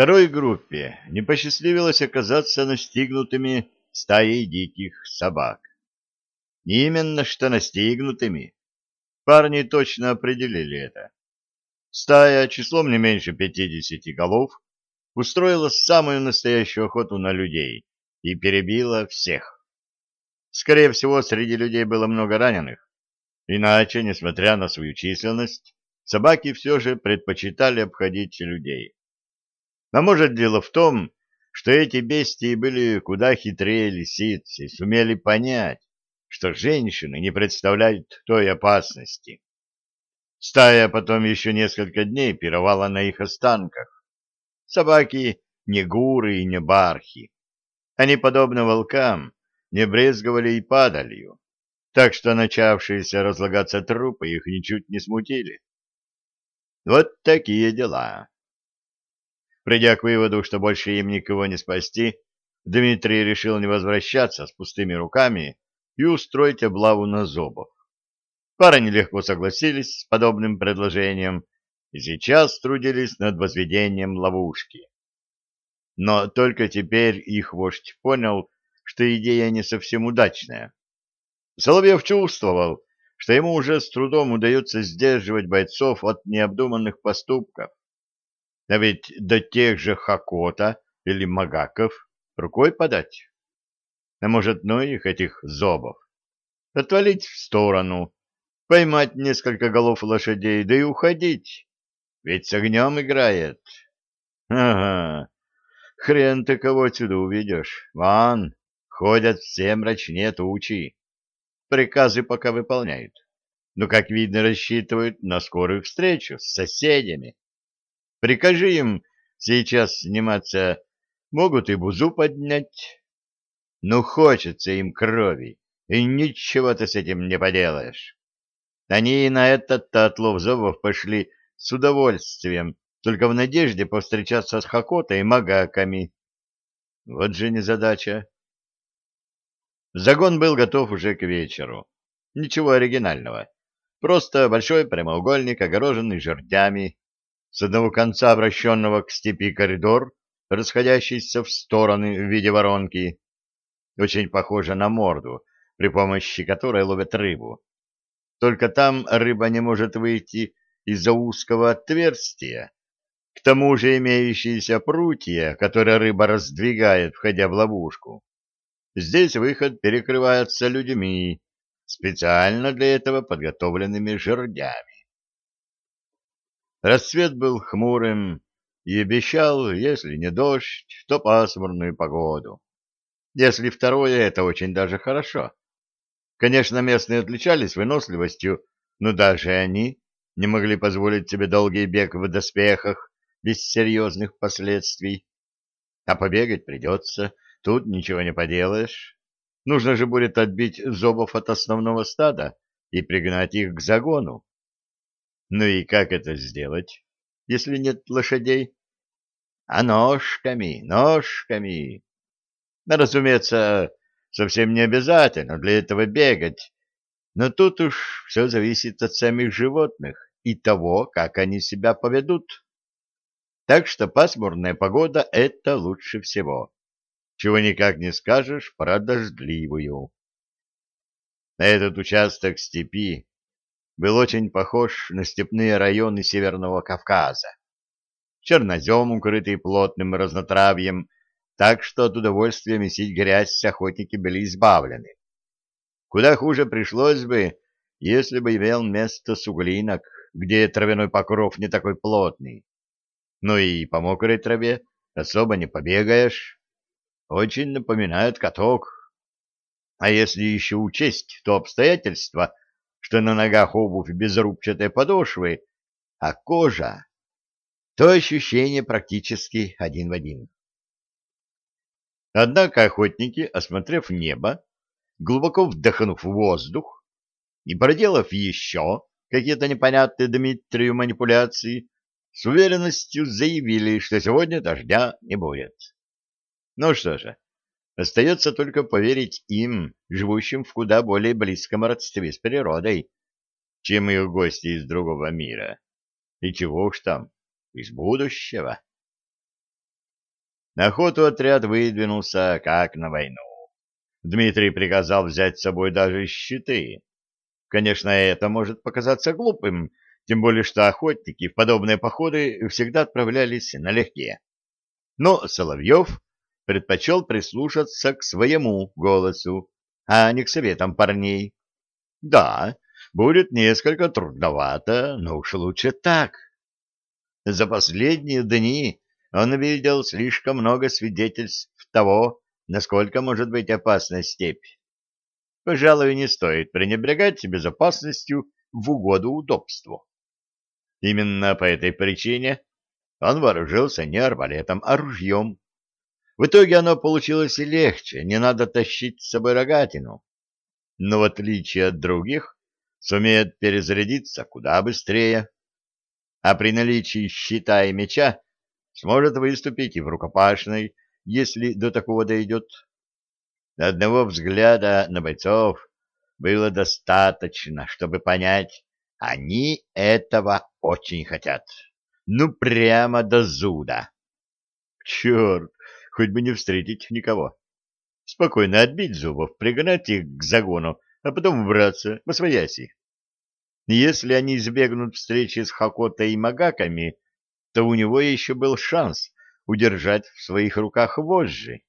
Второй группе не посчастливилось оказаться настигнутыми стаей диких собак. Не именно что настигнутыми. Парни точно определили это. Стая числом не меньше пятидесяти голов устроила самую настоящую охоту на людей и перебила всех. Скорее всего, среди людей было много раненых, иначе, несмотря на свою численность, собаки все же предпочитали обходить людей. А может, дело в том, что эти бестии были куда хитрее лисиц и сумели понять, что женщины не представляют той опасности. Стая потом еще несколько дней пировала на их останках. Собаки не гуры и не бархи. Они, подобно волкам, не брезговали и падалью, так что начавшиеся разлагаться трупы их ничуть не смутили. Вот такие дела. Придя к выводу, что больше им никого не спасти, Дмитрий решил не возвращаться с пустыми руками и устроить облаву на зобов. Парни легко согласились с подобным предложением и сейчас трудились над возведением ловушки. Но только теперь их вождь понял, что идея не совсем удачная. Соловьев чувствовал, что ему уже с трудом удается сдерживать бойцов от необдуманных поступков. А ведь до тех же Хакота или Магаков рукой подать. А может, ну их, этих зобов, отвалить в сторону, поймать несколько голов лошадей, да и уходить. Ведь с огнем играет. Ага, хрен ты кого отсюда увидишь. Ван, ходят все мрачнее тучи приказы пока выполняют, но, как видно, рассчитывают на скорую встречу с соседями. Прикажи им сейчас сниматься, могут и бузу поднять. Ну, хочется им крови, и ничего ты с этим не поделаешь. Они и на этот-то отлов зубов пошли с удовольствием, только в надежде повстречаться с Хакотой и Магаками. Вот же незадача. Загон был готов уже к вечеру. Ничего оригинального. Просто большой прямоугольник, огороженный жердями, с одного конца обращенного к степи коридор, расходящийся в стороны в виде воронки, очень похоже на морду, при помощи которой ловят рыбу. Только там рыба не может выйти из-за узкого отверстия. К тому же имеющиеся прутья, которые рыба раздвигает, входя в ловушку, Здесь выход перекрывается людьми, специально для этого подготовленными жердями. Рассвет был хмурым и обещал, если не дождь, то пасмурную погоду. Если второе, это очень даже хорошо. Конечно, местные отличались выносливостью, но даже они не могли позволить себе долгий бег в доспехах без серьезных последствий. А побегать придется, Тут ничего не поделаешь. Нужно же будет отбить зобов от основного стада и пригнать их к загону. Ну и как это сделать, если нет лошадей? А ножками, ножками. Ну, разумеется, совсем не обязательно для этого бегать, но тут уж все зависит от самих животных и того, как они себя поведут. Так что пасмурная погода — это лучше всего чего никак не скажешь про дождливую. Этот участок степи был очень похож на степные районы Северного Кавказа. Чернозем, укрытый плотным разнотравьем, так что от удовольствия месить грязь охотники были избавлены. Куда хуже пришлось бы, если бы имел место суглинок, где травяной покров не такой плотный. Ну и по мокрой траве особо не побегаешь. Очень напоминает каток. А если еще учесть то обстоятельство, что на ногах обувь без рубчатой подошвы, а кожа, то ощущение практически один в один. Однако охотники, осмотрев небо, глубоко вдохнув воздух и проделав еще какие-то непонятные Дмитрию манипуляции, с уверенностью заявили, что сегодня дождя не будет. Ну что же, остается только поверить им, живущим в куда более близком родстве с природой, чем их гости из другого мира. И чего уж там, из будущего. На охоту отряд выдвинулся, как на войну. Дмитрий приказал взять с собой даже щиты. Конечно, это может показаться глупым, тем более что охотники в подобные походы всегда отправлялись налегке. Но Соловьев предпочел прислушаться к своему голосу, а не к советам парней. Да, будет несколько трудновато, но уж лучше так. За последние дни он видел слишком много свидетельств того, насколько может быть опасна степь. Пожалуй, не стоит пренебрегать безопасностью в угоду удобству. Именно по этой причине он вооружился не арбалетом, а ружьем. В итоге оно получилось и легче, не надо тащить с собой рогатину. Но в отличие от других, сумеет перезарядиться куда быстрее. А при наличии щита и меча сможет выступить и в рукопашной, если до такого дойдет. Одного взгляда на бойцов было достаточно, чтобы понять, они этого очень хотят. Ну, прямо до зуда. Черт, хоть бы не встретить никого. Спокойно отбить зубов, пригнать их к загону, а потом убраться, посвояси. Если они избегнут встречи с Хакотой и Магаками, то у него еще был шанс удержать в своих руках вожжи.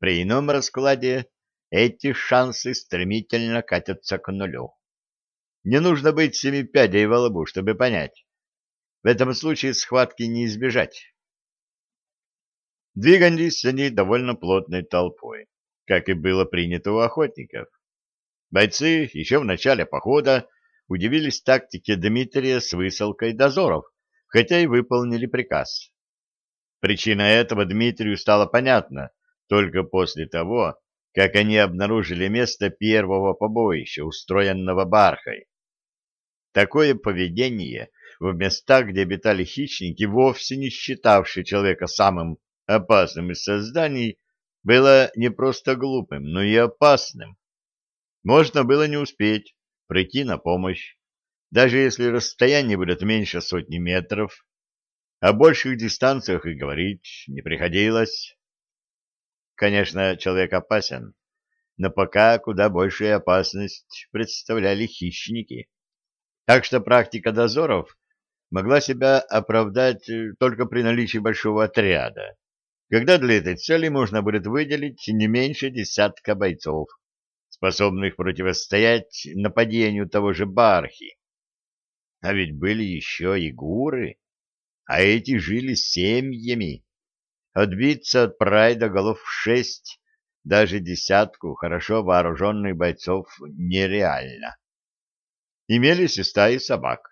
При ином раскладе эти шансы стремительно катятся к нулю. Не нужно быть семи пядей во лбу, чтобы понять. В этом случае схватки не избежать. Двигались они довольно плотной толпой, как и было принято у охотников. Бойцы еще в начале похода удивились тактике Дмитрия с высылкой дозоров, хотя и выполнили приказ. Причина этого Дмитрию стала понятна только после того, как они обнаружили место первого побоища, устроенного Бархой. Такое поведение в местах, где обитали хищники, вовсе не считавшие человека самым опасным из созданий, было не просто глупым, но и опасным. Можно было не успеть прийти на помощь, даже если расстояние будет меньше сотни метров. О больших дистанциях и говорить не приходилось. Конечно, человек опасен, но пока куда большую опасность представляли хищники. Так что практика дозоров могла себя оправдать только при наличии большого отряда, когда для этой цели можно будет выделить не меньше десятка бойцов, способных противостоять нападению того же Бархи. А ведь были еще и гуры, а эти жили семьями. Отбиться от прайда голов шесть, даже десятку хорошо вооруженных бойцов нереально. Имелись и стаи собак,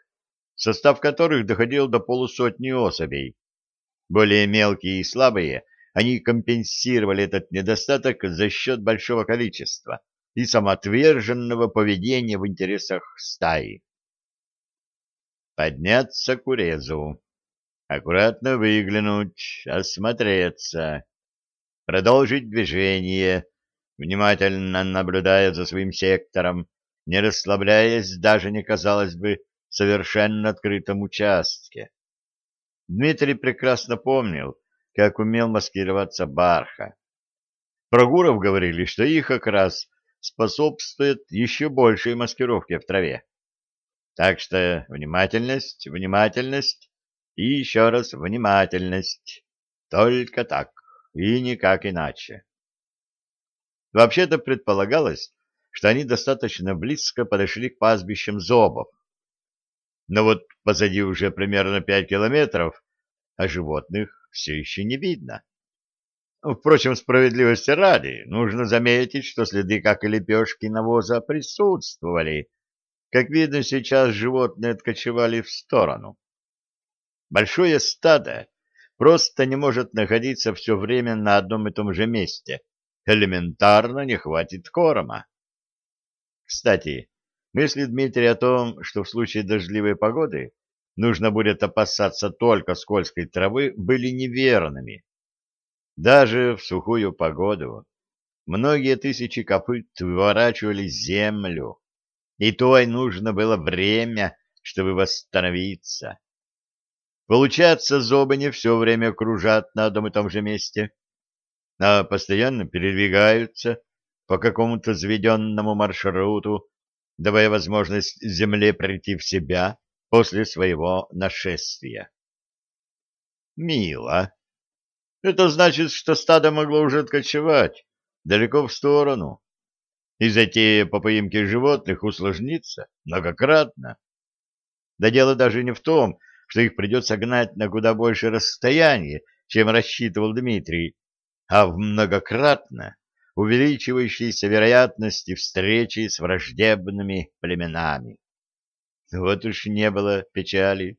состав которых доходил до полусотни особей. Более мелкие и слабые, они компенсировали этот недостаток за счет большого количества и самоотверженного поведения в интересах стаи. Подняться к урезу, аккуратно выглянуть, осмотреться, продолжить движение, внимательно наблюдая за своим сектором, не расслабляясь даже не казалось бы совершенно открытом участке. Дмитрий прекрасно помнил, как умел маскироваться Барха. Про гуров говорили, что их окрас способствует еще большей маскировке в траве. Так что внимательность, внимательность и еще раз внимательность. Только так и никак иначе. Вообще-то предполагалось, что они достаточно близко подошли к пастбищам зобов. Но вот позади уже примерно пять километров, а животных все еще не видно. Впрочем, справедливости ради, нужно заметить, что следы, как и лепешки навоза, присутствовали. Как видно, сейчас животные откочевали в сторону. Большое стадо просто не может находиться все время на одном и том же месте. Элементарно не хватит корма. Кстати, мысли Дмитрия о том, что в случае дождливой погоды нужно будет опасаться только скользкой травы, были неверными. Даже в сухую погоду многие тысячи копыт выворачивали землю, и той нужно было время, чтобы восстановиться. Получается, зобы не все время кружат на одном и том же месте, а постоянно передвигаются по какому-то заведенному маршруту, давая возможность земле прийти в себя после своего нашествия. Мило. Это значит, что стадо могло уже откочевать далеко в сторону, и затея по поимке животных усложнится многократно. Да дело даже не в том, что их придется гнать на куда большее расстояние, чем рассчитывал Дмитрий, а в многократно увеличивающейся вероятности встречи с враждебными племенами. Вот уж не было печали.